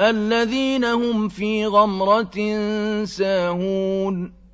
الذين هم في غمرة ساهون.